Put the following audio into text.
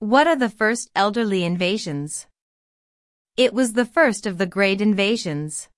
What are the first elderly invasions? It was the first of the great invasions.